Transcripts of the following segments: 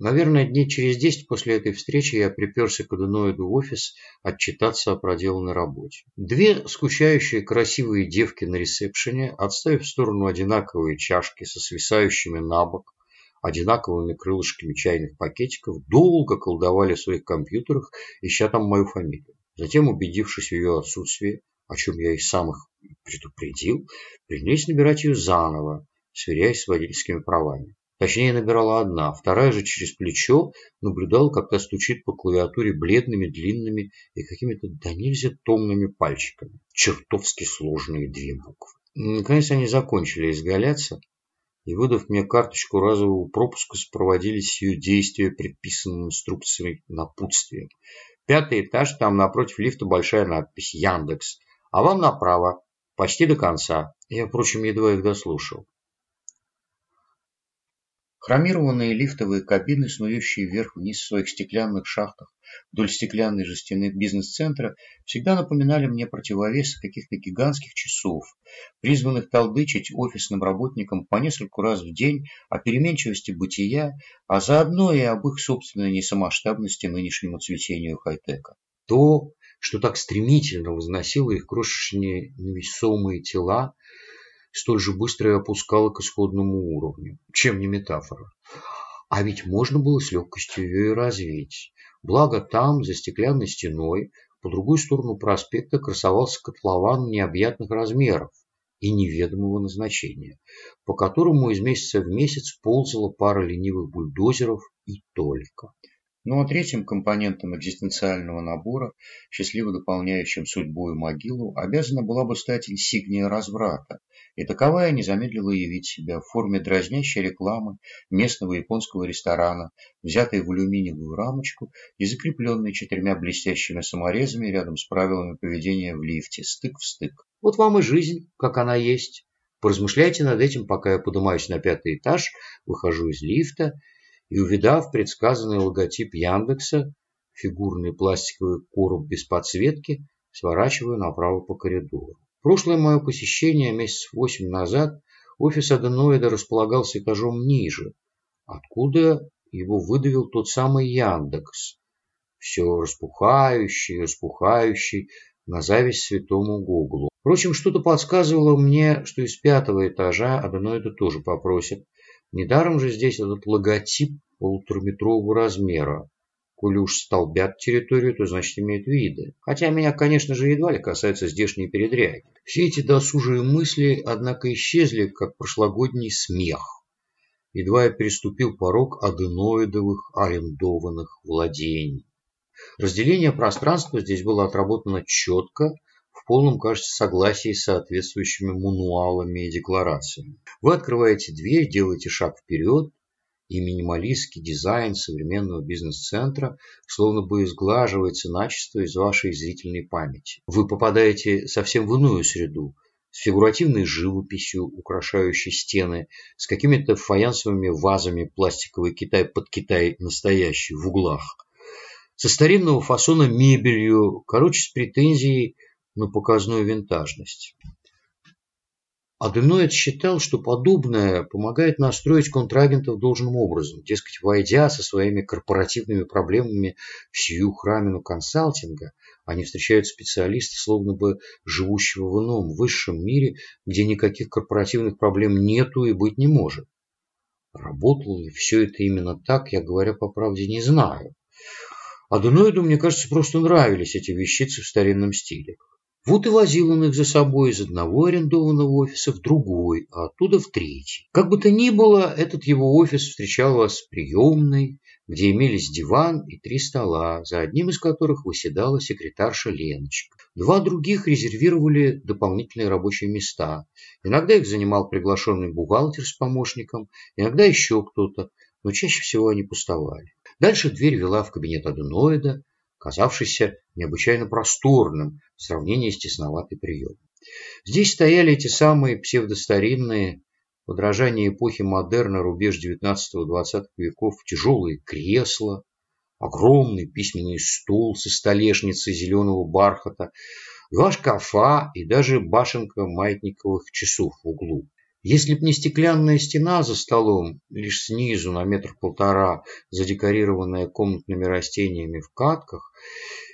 Наверное, дней через десять после этой встречи я приперся к аденоиду в офис отчитаться о проделанной работе. Две скучающие красивые девки на ресепшене, отставив в сторону одинаковые чашки со свисающими на бок, одинаковыми крылышками чайных пакетиков, долго колдовали в своих компьютерах, ища там мою фамилию. Затем, убедившись в ее отсутствии, о чем я и сам их предупредил, принялись набирать ее заново, сверяясь с водительскими правами. Точнее, набирала одна, вторая же через плечо наблюдала, как та стучит по клавиатуре бледными, длинными и какими-то до нельзя томными пальчиками. Чертовски сложные две буквы. Наконец они закончили изгаляться, и, выдав мне карточку разового пропуска, сопроводились ее действия предписанным инструкцией напутствием. Пятый этаж, там напротив лифта большая надпись «Яндекс», а вам направо, почти до конца. Я, впрочем, едва их дослушал. Хромированные лифтовые кабины, снующие вверх-вниз в своих стеклянных шахтах вдоль стеклянной же стены бизнес-центра, всегда напоминали мне противовес каких-то гигантских часов, призванных толдычить офисным работникам по нескольку раз в день о переменчивости бытия, а заодно и об их собственной несамасштабности нынешнему цветению хай-тека. То, что так стремительно возносило их крошечные невесомые тела, столь же быстро и опускала к исходному уровню, чем не метафора. А ведь можно было с легкостью ее и развеять. Благо там, за стеклянной стеной, по другую сторону проспекта красовался котлован необъятных размеров и неведомого назначения, по которому из месяца в месяц ползала пара ленивых бульдозеров и только. Ну а третьим компонентом экзистенциального набора, счастливо дополняющим судьбу и могилу, обязана была бы стать инсигния разврата, и таковая не замедлила явить себя в форме дразнящей рекламы местного японского ресторана, взятой в алюминиевую рамочку и закрепленной четырьмя блестящими саморезами рядом с правилами поведения в лифте, стык в стык. Вот вам и жизнь, как она есть. Поразмышляйте над этим, пока я поднимаюсь на пятый этаж, выхожу из лифта и, увидав предсказанный логотип Яндекса, фигурный пластиковый короб без подсветки, сворачиваю направо по коридору. Прошлое мое посещение месяцев восемь назад офис аденоида располагался этажом ниже, откуда его выдавил тот самый Яндекс, все распухающий, распухающий, на зависть святому Гуглу. Впрочем, что-то подсказывало мне, что из пятого этажа аденоида тоже попросят, Недаром же здесь этот логотип полутораметрового размера. Коли уж столбят территорию, то значит имеют виды. Хотя меня, конечно же, едва ли касаются здешние передряги. Все эти досужие мысли, однако, исчезли, как прошлогодний смех. Едва я переступил порог аденоидовых арендованных владений. Разделение пространства здесь было отработано четко, в полном, кажется, согласии с соответствующими мануалами и декларациями. Вы открываете дверь, делаете шаг вперед, и минималистский дизайн современного бизнес-центра словно бы изглаживается начисто из вашей зрительной памяти. Вы попадаете совсем в иную среду, с фигуративной живописью, украшающей стены, с какими-то фаянсовыми вазами пластиковый Китай под Китай настоящий в углах, со старинного фасона мебелью, короче, с претензией на показную винтажность. Аденоид считал, что подобное помогает настроить контрагентов должным образом. Дескать, войдя со своими корпоративными проблемами в сию храмину консалтинга, они встречают специалиста, словно бы живущего в ином, высшем мире, где никаких корпоративных проблем нету и быть не может. Работало ли все это именно так, я, говоря по правде, не знаю. Аденоиду, мне кажется, просто нравились эти вещицы в старинном стиле. Вот и возил он их за собой из одного арендованного офиса в другой, а оттуда в третий. Как бы то ни было, этот его офис встречал вас в приемной, где имелись диван и три стола, за одним из которых выседала секретарша Леночка. Два других резервировали дополнительные рабочие места. Иногда их занимал приглашенный бухгалтер с помощником, иногда еще кто-то, но чаще всего они пустовали. Дальше дверь вела в кабинет аденоида, казавшийся необычайно просторным в сравнении с тесноватой приемом. Здесь стояли эти самые псевдостаринные, подражание эпохи модерна, рубеж 19-20 веков, тяжелые кресла, огромный письменный стол со столешницей зеленого бархата, два шкафа и даже башенка маятниковых часов в углу. Если б не стеклянная стена за столом, лишь снизу на метр-полтора, задекорированная комнатными растениями в катках,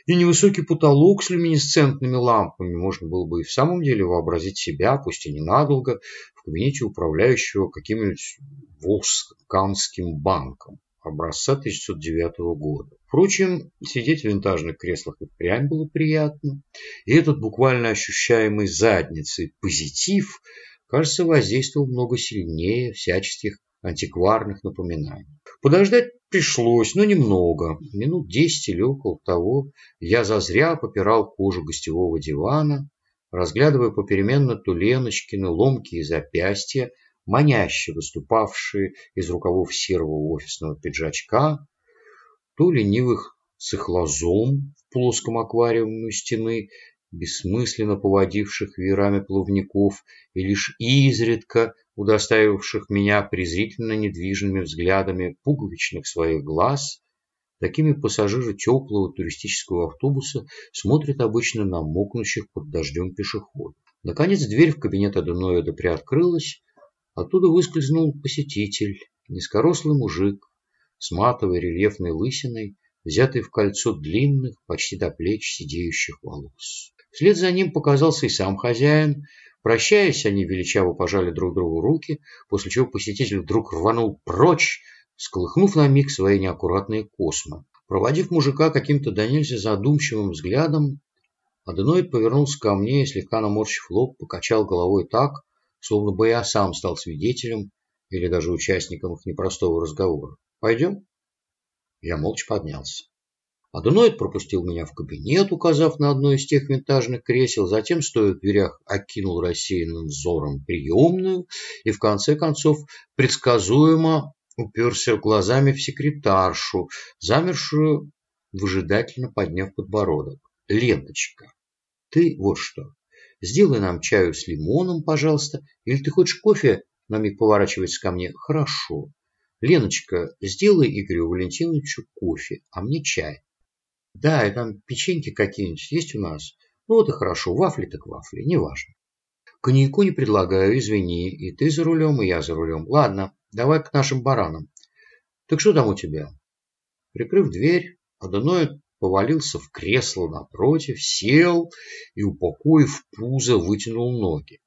и невысокий потолок с люминесцентными лампами, можно было бы и в самом деле вообразить себя, пусть и ненадолго, в кабинете управляющего каким-нибудь Волжским банком образца 1909 года. Впрочем, сидеть в винтажных креслах и прям было приятно, и этот буквально ощущаемый задницей позитив – кажется, воздействовал много сильнее всяческих антикварных напоминаний. Подождать пришлось, но немного. Минут десять или около того я зазря попирал кожу гостевого дивана, разглядывая попеременно то Леночкины ломкие запястья, маняще выступавшие из рукавов серого офисного пиджачка, то ленивых цихлозом в плоском аквариуме стены бессмысленно поводивших веерами плавников и лишь изредка удостаивавших меня презрительно недвижными взглядами пуговичных своих глаз, такими пассажиры теплого туристического автобуса смотрят обычно на мокнущих под дождем пешеходов. Наконец дверь в кабинет Аденоида приоткрылась, оттуда выскользнул посетитель, низкорослый мужик с матовой рельефной лысиной, взятый в кольцо длинных, почти до плеч сидеющих волос. Вслед за ним показался и сам хозяин. Прощаясь, они величаво пожали друг другу руки, после чего посетитель вдруг рванул прочь, сколыхнув на миг свои неаккуратные космы. Проводив мужика каким-то до задумчивым взглядом, Аденоид повернулся ко мне и, слегка наморщив лоб, покачал головой так, словно бы я сам стал свидетелем или даже участником их непростого разговора. «Пойдем?» Я молча поднялся. Аденоид пропустил меня в кабинет, указав на одно из тех винтажных кресел, затем, стоя в дверях, окинул рассеянным взором приемную и, в конце концов, предсказуемо уперся глазами в секретаршу, замершую, выжидательно подняв подбородок. «Леночка, ты вот что, сделай нам чаю с лимоном, пожалуйста, или ты хочешь кофе?» На миг поворачивается ко мне. «Хорошо. Леночка, сделай Игорю Валентиновичу кофе, а мне чай. Да, и там печеньки какие-нибудь есть у нас. Ну вот и хорошо, вафли так вафли, неважно. Коньяку не предлагаю, извини, и ты за рулем, и я за рулем. Ладно, давай к нашим баранам. Так что там у тебя? Прикрыв дверь, Аденоид повалился в кресло напротив, сел и, упокоив пузо, вытянул ноги.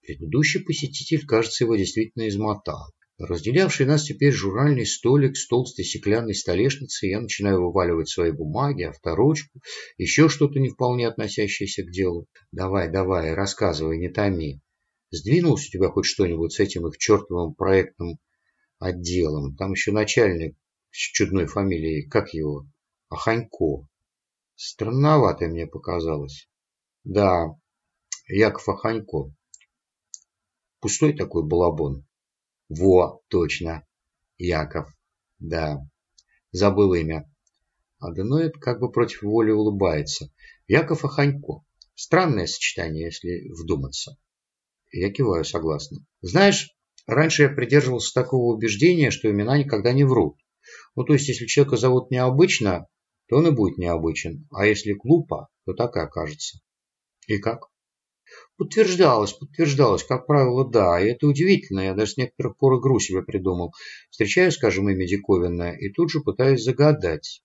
Предыдущий посетитель, кажется, его действительно измотал. Разделявший нас теперь журнальный столик с толстой стеклянной столешницей, я начинаю вываливать свои бумаги, авторучку, еще что-то не вполне относящееся к делу. Давай, давай, рассказывай, не томи. Сдвинулся у тебя хоть что-нибудь с этим их чертовым проектным отделом? Там еще начальник с чудной фамилией, как его? Аханько. Странновато мне показалось. Да, Яков Аханько. Пустой такой балабон. Во, точно. Яков. Да. Забыл имя. Аденоид как бы против воли улыбается. Яков Аханько. Странное сочетание, если вдуматься. Я киваю согласно. Знаешь, раньше я придерживался такого убеждения, что имена никогда не врут. Ну, то есть, если человека зовут необычно, то он и будет необычен. А если глупо, то так и окажется. И как? Подтверждалось, подтверждалось, как правило, да. И это удивительно, я даже с некоторых пор игру себе придумал. Встречаю, скажем, имя диковинное, и тут же пытаюсь загадать.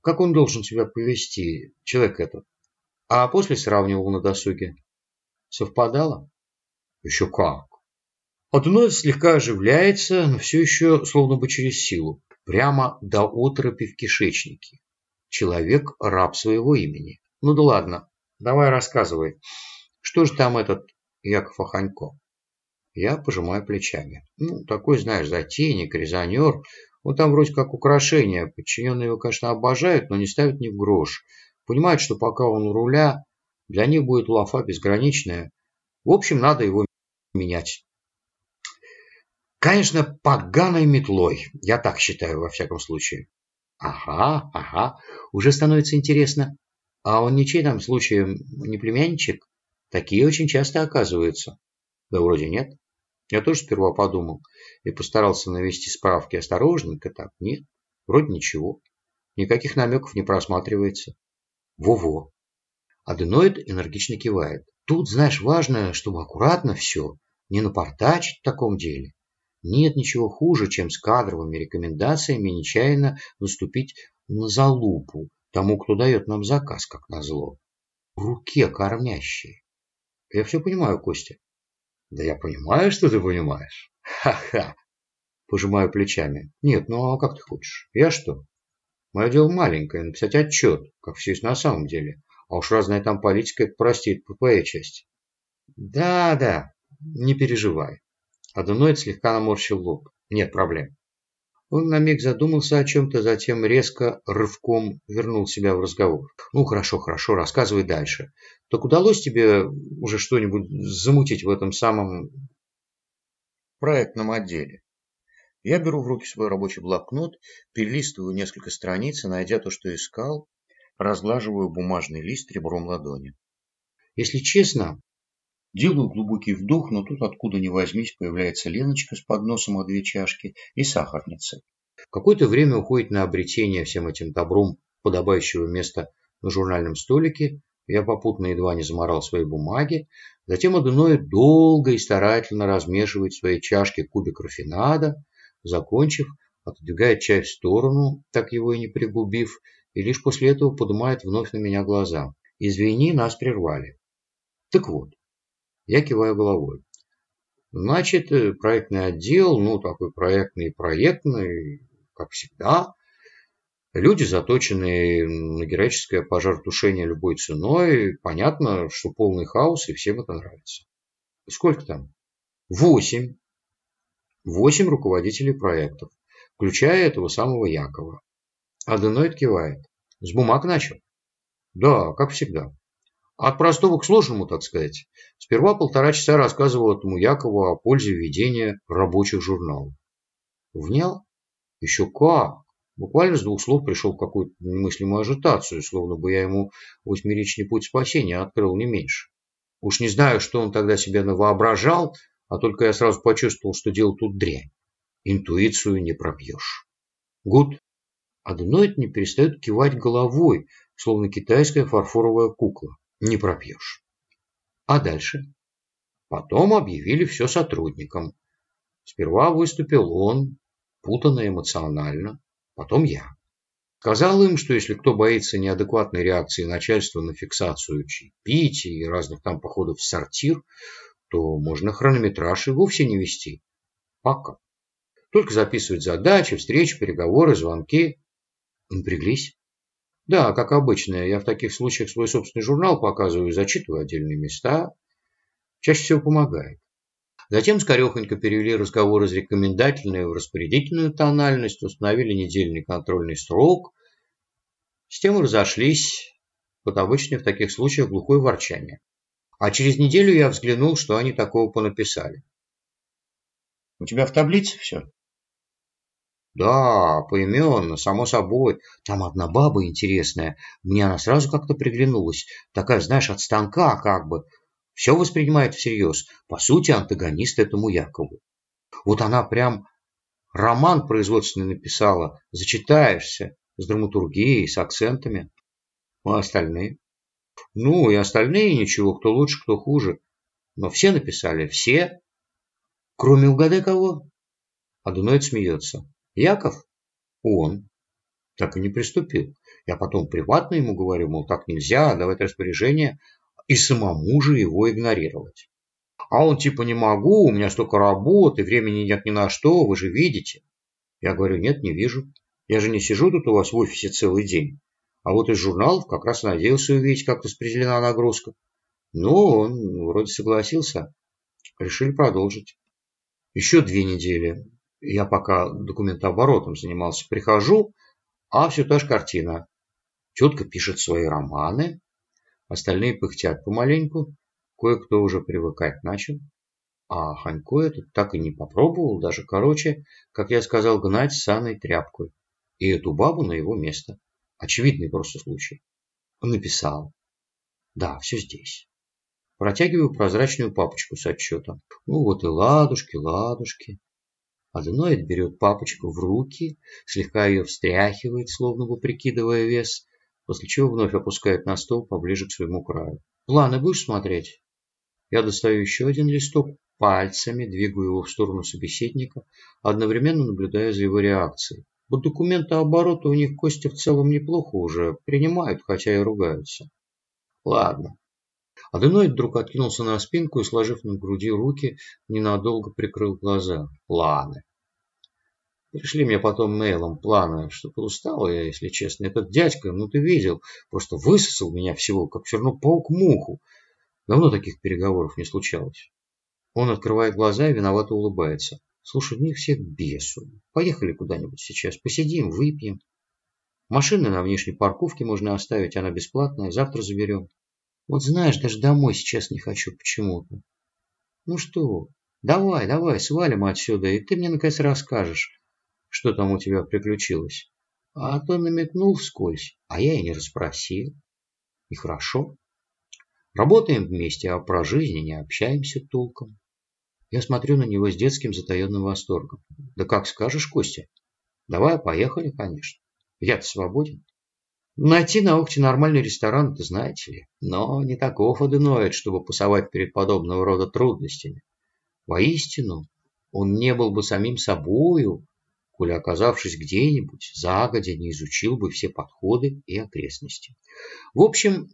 Как он должен себя повести, человек этот? А после сравнивал на досуге. Совпадало? Еще как. Адуной слегка оживляется, но все еще словно бы через силу. Прямо до отропи в кишечнике. Человек – раб своего имени. Ну да ладно, давай рассказывай. Что же там этот Яков Аханько? Я пожимаю плечами. Ну, такой, знаешь, затейник, резонер. Он там вроде как украшение. Подчиненные его, конечно, обожают, но не ставят ни в грош. Понимают, что пока он у руля, для них будет лафа безграничная. В общем, надо его менять. Конечно, поганой метлой. Я так считаю, во всяком случае. Ага, ага. Уже становится интересно. А он ничей там случаем не племянничек? Такие очень часто оказываются. Да вроде нет. Я тоже сперва подумал и постарался навести справки осторожненько так. Нет, вроде ничего. Никаких намеков не просматривается. Во-во. Аденоид энергично кивает. Тут, знаешь, важно, чтобы аккуратно все. Не напортачить в таком деле. Нет ничего хуже, чем с кадровыми рекомендациями нечаянно наступить на залупу тому, кто дает нам заказ, как назло. В руке кормящие. Я все понимаю, Костя. Да я понимаю, что ты понимаешь. Ха-ха. Пожимаю плечами. Нет, ну а как ты хочешь? Я что? Мое дело маленькое, написать отчет, как все есть на самом деле. А уж разная там политика, это простит по твоей части. Да, да, не переживай. Аденоид слегка наморщил лоб. Нет проблем. Он на миг задумался о чем-то, затем резко, рывком вернул себя в разговор. «Ну, хорошо, хорошо, рассказывай дальше. Так удалось тебе уже что-нибудь замутить в этом самом проектном отделе?» Я беру в руки свой рабочий блокнот, перелистываю несколько страниц и, найдя то, что искал, разглаживаю бумажный лист ребром ладони. Если честно, делаю глубокий вдох, но тут откуда ни возьмись появляется Леночка с подносом о две чашки и сахарница. Какое-то время уходит на обретение всем этим добром подобающего места на журнальном столике. Я попутно едва не заморал свои бумаги. Затем Аденоид долго и старательно размешивает в своей чашке кубик рафинада. Закончив, отодвигает чай в сторону, так его и не пригубив, и лишь после этого поднимает вновь на меня глаза. «Извини, нас прервали». Так вот, я киваю головой. Значит, э, проектный отдел, ну, такой проектный проектный, как всегда. Люди, заточенные на героическое пожаротушение любой ценой. Понятно, что полный хаос, и всем это нравится. Сколько там? Восемь. Восемь руководителей проектов, включая этого самого Якова. Аденоид кивает. С бумаг начал? Да, как всегда. От простого к сложному, так сказать. Сперва полтора часа рассказывал этому Якову о пользе ведения рабочих журналов. Внял? Еще как! Буквально с двух слов пришел в какую-то немыслимую ажитацию, словно бы я ему восьмеричный путь спасения открыл не меньше. Уж не знаю, что он тогда себе навоображал, а только я сразу почувствовал, что дело тут дрянь. Интуицию не пробьешь. Гуд. Аденоид не перестает кивать головой, словно китайская фарфоровая кукла. Не пропьешь. А дальше? Потом объявили все сотрудникам. Сперва выступил он, путанно эмоционально, потом я. Сказал им, что если кто боится неадекватной реакции начальства на фиксацию чаепития и разных там походов в сортир, то можно хронометраж и вовсе не вести. Пока. Только записывать задачи, встречи, переговоры, звонки. Напряглись. Да, как обычно, я в таких случаях свой собственный журнал показываю, зачитываю отдельные места. Чаще всего помогает. Затем скорехонько перевели разговор из рекомендательной в распорядительную тональность, установили недельный контрольный срок. С тем разошлись под обычное в таких случаях глухое ворчание. А через неделю я взглянул, что они такого понаписали. «У тебя в таблице все?» Да, поименно, само собой. Там одна баба интересная. Мне она сразу как-то приглянулась. Такая, знаешь, от станка как бы. Все воспринимает всерьез. По сути, антагонист этому Якову. Вот она прям роман производственный написала. Зачитаешься. С драматургией, с акцентами. А остальные? Ну, и остальные ничего, кто лучше, кто хуже. Но все написали, все. Кроме угадай кого? Адуноид смеется. Яков? Он. Так и не приступил. Я потом приватно ему говорю, мол, так нельзя, давать распоряжение, и самому же его игнорировать. А он типа не могу, у меня столько работы, времени нет ни на что, вы же видите. Я говорю, нет, не вижу. Я же не сижу тут у вас в офисе целый день. А вот из журналов как раз надеялся увидеть, как распределена нагрузка. Ну, он вроде согласился. Решили продолжить. Еще две недели. Я пока документооборотом занимался, прихожу, а все та же картина. Тетка пишет свои романы, остальные пыхтят помаленьку, кое-кто уже привыкать начал. А Ханько этот так и не попробовал, даже короче, как я сказал, гнать саной тряпкой. И эту бабу на его место. Очевидный просто случай. Написал. Да, все здесь. Протягиваю прозрачную папочку с отчетом. Ну вот и ладушки, ладушки. Аденоид берет папочку в руки, слегка ее встряхивает, словно бы прикидывая вес, после чего вновь опускает на стол поближе к своему краю. «Планы будешь смотреть?» Я достаю еще один листок, пальцами, двигаю его в сторону собеседника, одновременно наблюдая за его реакцией. Вот документообороты у них Костя в целом неплохо уже принимают, хотя и ругаются. Ладно. Аденоид вдруг откинулся на спинку и, сложив на груди руки, ненадолго прикрыл глаза. Планы. Пришли мне потом мейлом планы. Что-то устал я, если честно. Этот дядька, ну ты видел, просто высосал меня всего, как чернопаук муху. Давно таких переговоров не случалось. Он открывает глаза и виновато улыбается. Слушай, ну их всех бесу. Поехали куда-нибудь сейчас. Посидим, выпьем. Машины на внешней парковке можно оставить, она бесплатная. Завтра заберем. Вот знаешь, даже домой сейчас не хочу почему-то. Ну что, давай, давай, свалим отсюда, и ты мне наконец расскажешь, что там у тебя приключилось. А то намекнул вскользь, а я и не расспросил. И хорошо. Работаем вместе, а про жизнь не общаемся толком. Я смотрю на него с детским затаенным восторгом. Да как скажешь, Костя. Давай, поехали, конечно. Я-то свободен. Найти на Охте нормальный ресторан, это знаете ли. Но не таков аденоид, чтобы пасовать перед подобного рода трудностями. Воистину, он не был бы самим собою, коли оказавшись где-нибудь, загодя не изучил бы все подходы и окрестности. В общем,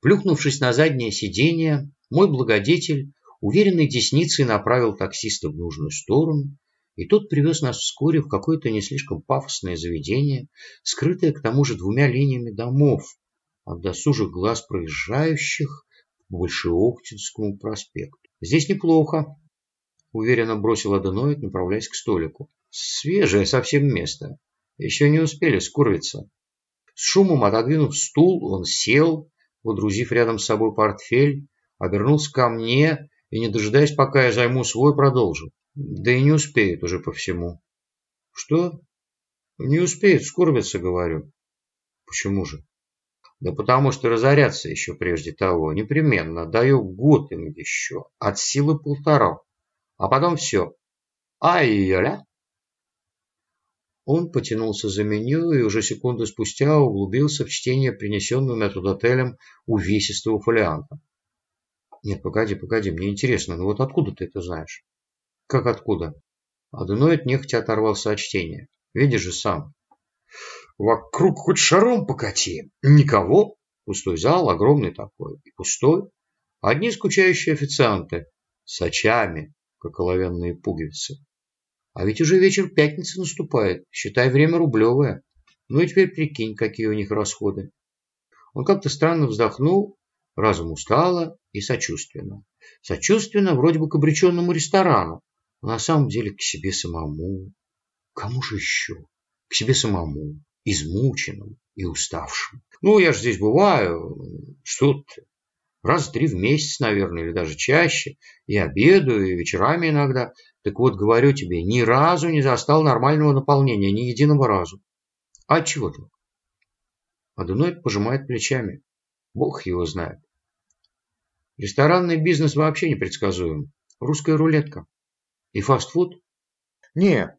плюхнувшись на заднее сиденье, мой благодетель Уверенной десницей направил таксиста в нужную сторону, и тот привез нас вскоре в какое-то не слишком пафосное заведение, скрытое к тому же двумя линиями домов от досужих глаз проезжающих по Большеоктинскому проспекту. «Здесь неплохо», — уверенно бросил Аденоид, направляясь к столику. «Свежее совсем место. Еще не успели скурвиться». С шумом отодвинув стул, он сел, водрузив рядом с собой портфель, обернулся ко мне и, не дожидаясь, пока я займу свой, продолжил. Да и не успеет уже по всему. Что? Не успеет, скорбиться, говорю. Почему же? Да потому что разоряться еще прежде того. Непременно. Даю год им еще. От силы полтора. А потом все. Ай-я-ля. Он потянулся за меню и уже секунду спустя углубился в чтение принесенного метрдотелем увесистого фолианта. Нет, погоди, погоди, мне интересно, ну вот откуда ты это знаешь? Как откуда? Аденоид нехотя оторвался от чтения. Видишь же сам. Вокруг хоть шаром покати. Никого. Пустой зал, огромный такой. И пустой. Одни скучающие официанты. С очами, как оловянные пуговицы. А ведь уже вечер пятницы наступает. Считай, время рублевое. Ну и теперь прикинь, какие у них расходы. Он как-то странно вздохнул Разум устало и сочувственно. Сочувственно вроде бы к обреченному ресторану, на самом деле к себе самому. Кому же еще? К себе самому, измученному и уставшему. Ну, я же здесь бываю, что ты, раз три в месяц, наверное, или даже чаще, и обедаю, и вечерами иногда. Так вот, говорю тебе, ни разу не застал нормального наполнения, ни единого разу. А чего так? Аденоид пожимает плечами. Бог его знает. Ресторанный бизнес вообще непредсказуем. Русская рулетка. И фастфуд? Не,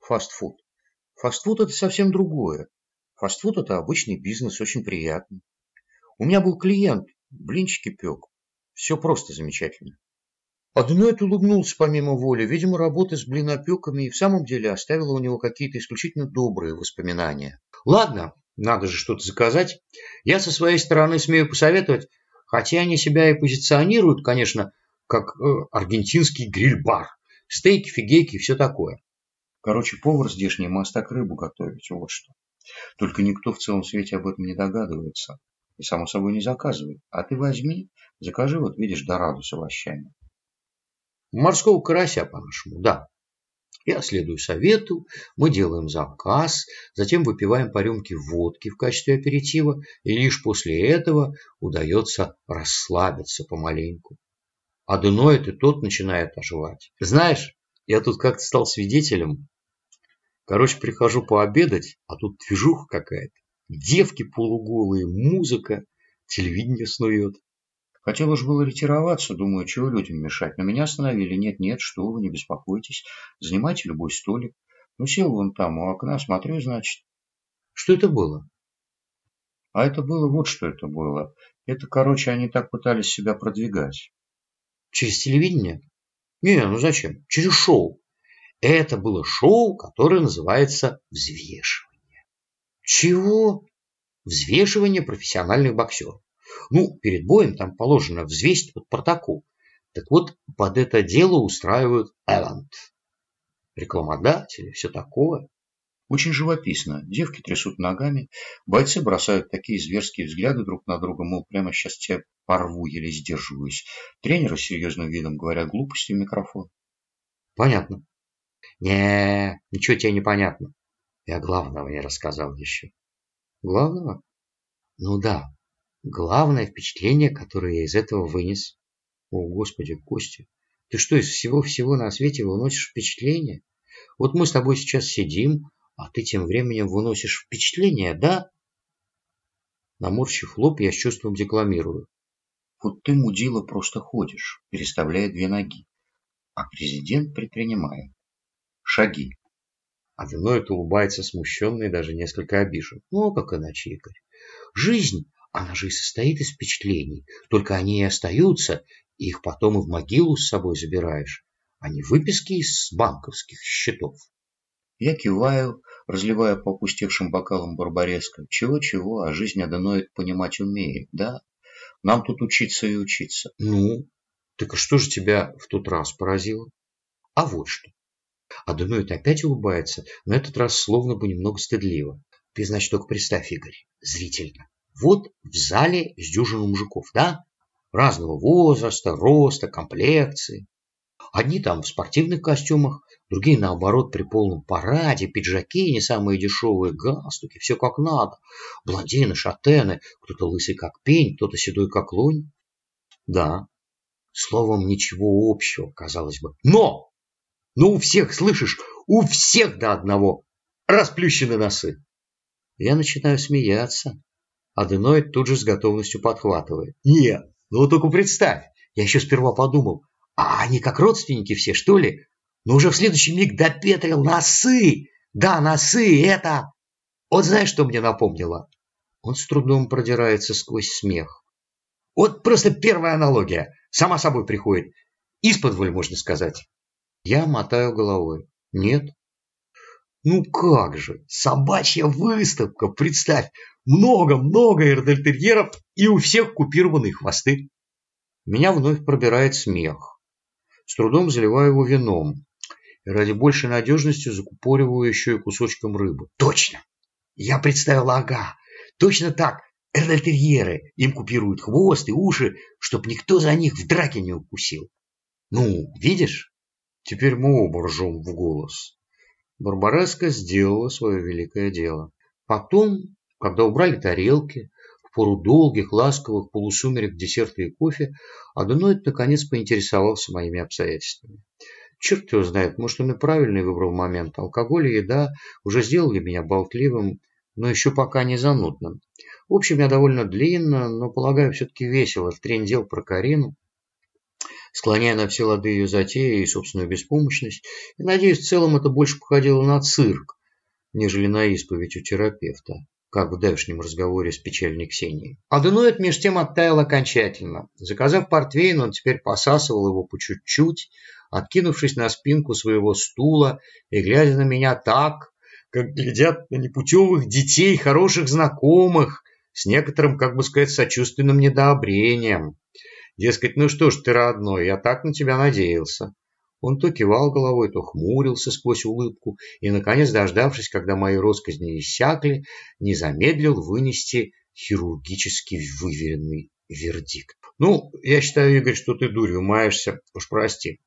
фастфуд. Фастфуд это совсем другое. Фастфуд это обычный бизнес, очень приятный. У меня был клиент, блинчики пек. Все просто замечательно. Адуноид улыбнулся помимо воли. Видимо, работа с блинопеками и в самом деле оставила у него какие-то исключительно добрые воспоминания. Ладно, надо же что-то заказать. Я со своей стороны смею посоветовать Хотя они себя и позиционируют, конечно, как э, аргентинский гриль-бар. Стейки, фигейки и все такое. Короче, повар здешний мастак рыбу готовить, вот что. Только никто в целом свете об этом не догадывается. И, само собой, не заказывает. А ты возьми, закажи, вот видишь, дораду с овощами. Морского карася, по-нашему, да. Я следую совету, мы делаем заказ, затем выпиваем по рюмке водки в качестве аперитива, и лишь после этого удается расслабиться помаленьку. А Дуноид и тот начинает оживать. Знаешь, я тут как-то стал свидетелем. Короче, прихожу пообедать, а тут движуха какая-то. Девки полуголые, музыка, телевидение снует. Хотел уж было ретироваться, думаю, чего людям мешать, но меня остановили. Нет, нет, что вы, не беспокойтесь, занимайте любой столик. Ну, сел вон там у окна, смотрю, значит. Что это было? А это было вот что это было. Это, короче, они так пытались себя продвигать. Через телевидение? Не, ну зачем? Через шоу. Это было шоу, которое называется «Взвешивание». Чего? Взвешивание профессиональных боксеров. Ну, перед боем там положено взвесить под протокол. Так вот, под это дело устраивают эвент. Рекламодатели, все такое. Очень живописно. Девки трясут ногами, бойцы бросают такие зверские взгляды друг на друга, мол, прямо сейчас тебя порву, еле сдерживаюсь. Тренеры с серьезным видом говорят глупости в микрофон. Понятно. Не, ничего тебе не понятно. Я главного не рассказал еще. Главного? Ну да, главное впечатление, которое я из этого вынес. О, Господи, Костя, ты что, из всего-всего на свете выносишь впечатление? Вот мы с тобой сейчас сидим, а ты тем временем выносишь впечатление, да? Наморщив лоб, я с чувством декламирую. Вот ты, мудила, просто ходишь, переставляя две ноги, а президент предпринимает шаги. А Виноид улыбается смущенно и даже несколько обижен. Ну, а как иначе, Игорь? Жизнь, она же и состоит из впечатлений. Только они и остаются, и их потом и в могилу с собой забираешь, а не выписки из банковских счетов. Я киваю, разливая по опустевшим бокалам барбареско. Чего-чего, а жизнь Аденоид понимать умеет, да? Нам тут учиться и учиться. Ну, так а что же тебя в тот раз поразило? А вот что. Аденоид опять улыбается, на этот раз словно бы немного стыдливо. Ты, значит, только представь, Игорь, зрительно. Вот в зале с дюжину мужиков, да? Разного возраста, роста, комплекции. Одни там в спортивных костюмах, другие, наоборот, при полном параде, пиджаки, не самые дешевые, галстуки, все как надо. Блондины, шатены, кто-то лысый как пень, кто-то седой как лунь. Да, словом, ничего общего, казалось бы. Но! Ну, у всех, слышишь, у всех до одного расплющены носы. Я начинаю смеяться. Аденоид тут же с готовностью подхватывает. Нет, ну только представь, я еще сперва подумал, а они как родственники все, что ли? Но уже в следующий миг допетрил носы. Да, носы, это... Вот знаешь, что мне напомнило? Он с трудом продирается сквозь смех. Вот просто первая аналогия. Сама собой приходит. Из-под можно сказать. Я мотаю головой. Нет. Ну как же, собачья выставка, представь. Много-много эрдельтерьеров и у всех купированные хвосты. Меня вновь пробирает смех. С трудом заливаю его вином. И ради большей надежности закупориваю еще и кусочком рыбы. Точно! Я представил ага. Точно так. Эрдельтерьеры. Им купируют хвост и уши, чтоб никто за них в драке не укусил. Ну, видишь? Теперь мы оба ржем в голос. Барбареска сделала свое великое дело. Потом, когда убрали тарелки, пору долгих, ласковых полусумерек десерта и кофе, Аденоид наконец поинтересовался моими обстоятельствами. Черт его знает, может, он и правильный выбрал момент. Алкоголь и еда уже сделали меня болтливым, но еще пока не занудным. В общем, я довольно длинно, но, полагаю, все-таки весело втрендел про Карину, склоняя на все лады ее затеи и собственную беспомощность. И, надеюсь, в целом это больше походило на цирк, нежели на исповедь у терапевта как в давешнем разговоре с печальной Ксенией. Аденоид меж тем оттаял окончательно. Заказав портвейн, он теперь посасывал его по чуть-чуть, откинувшись на спинку своего стула и глядя на меня так, как глядят на непутевых детей, хороших знакомых, с некоторым, как бы сказать, сочувственным недообрением. Дескать, ну что ж ты, родной, я так на тебя надеялся. Он то кивал головой, то хмурился сквозь улыбку и, наконец, дождавшись, когда мои росказни иссякли, не замедлил вынести хирургически выверенный вердикт. «Ну, я считаю, Игорь, что ты дурью маешься, уж прости.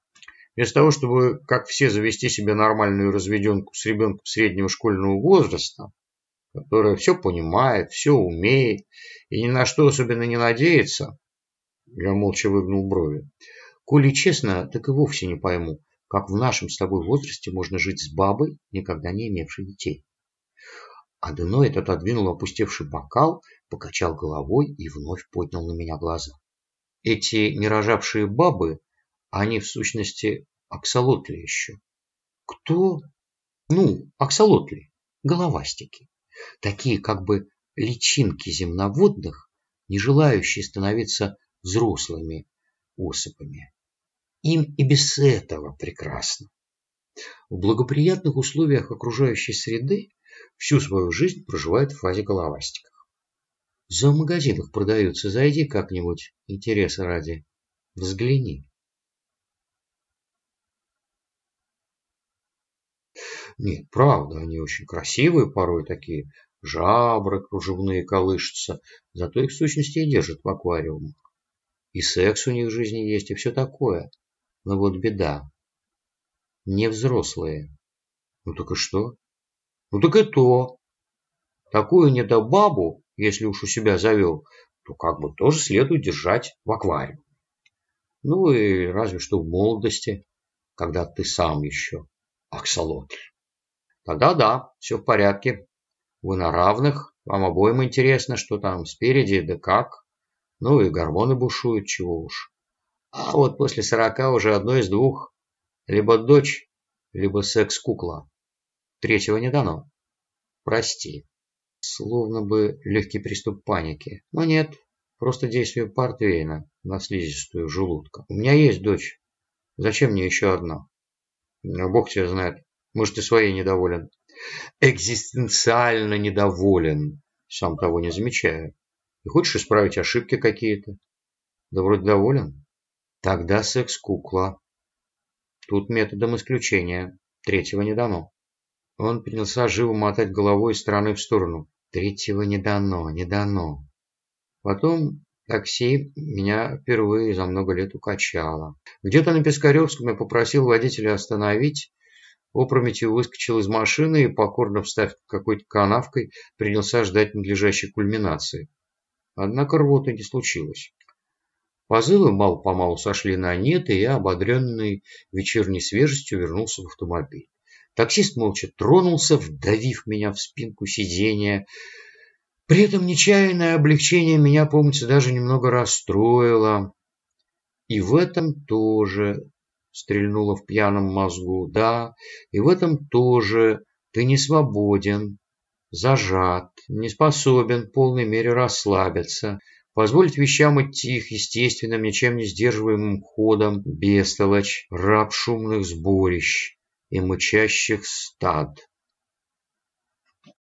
Вместо того, чтобы, как все, завести себе нормальную разведенку с ребенком среднего школьного возраста, которая все понимает, все умеет и ни на что особенно не надеется, я молча выгнул брови. Коли честно, так и вовсе не пойму, как в нашем с тобой возрасте можно жить с бабой, никогда не имевшей детей. Аденоид отодвинул опустевший бокал, покачал головой и вновь поднял на меня глаза. Эти нерожавшие бабы, они в сущности аксолотли еще. Кто? Ну, аксолотли, головастики. Такие как бы личинки земноводных, не желающие становиться взрослыми особами. Им и без этого прекрасно. В благоприятных условиях окружающей среды всю свою жизнь проживают в фазе головастиков. В магазинах продаются, зайди как-нибудь, интереса ради, взгляни. Нет, правда, они очень красивые порой такие, жабры кружевные колышутся, зато их сущности и держат в аквариумах. И секс у них в жизни есть, и все такое. Но вот беда. Не взрослые. Ну так и что? Ну так и то. Такую недобабу, если уж у себя завел, то как бы тоже следует держать в аквариуме. Ну и разве что в молодости, когда ты сам еще аксолотль. Тогда да, все в порядке. Вы на равных, вам обоим интересно, что там спереди, да как. Ну и гормоны бушуют, чего уж. А вот после сорока уже одно из двух. Либо дочь, либо секс-кукла. Третьего не дано. Прости. Словно бы легкий приступ паники. Но нет, просто действие портвейна на слизистую желудка. У меня есть дочь. Зачем мне еще одна? Бог тебя знает. Может, ты своей недоволен. Экзистенциально недоволен, сам того не замечая. И хочешь исправить ошибки какие-то? Да вроде доволен. Тогда секс-кукла. Тут методом исключения. Третьего не дано. Он принялся живо мотать головой из стороны в сторону. Третьего не дано, не дано. Потом такси меня впервые за много лет укачало. Где-то на Пискаревском я попросил водителя остановить, опрометью выскочил из машины и, покорно встав какой-то канавкой, принялся ждать надлежащей кульминации. Однако рвоты не случилось. Позывы мало-помалу сошли на нет, и я, ободренный вечерней свежестью, вернулся в автомобиль. Таксист молча тронулся, вдавив меня в спинку сиденья. При этом нечаянное облегчение меня, помнится, даже немного расстроило. И в этом тоже стрельнуло в пьяном мозгу. Да, и в этом тоже ты не свободен, зажат, не способен в полной мере расслабиться, позволить вещам идти их естественным, ничем не сдерживаемым ходом, бестолочь, раб шумных сборищ и мычащих стад.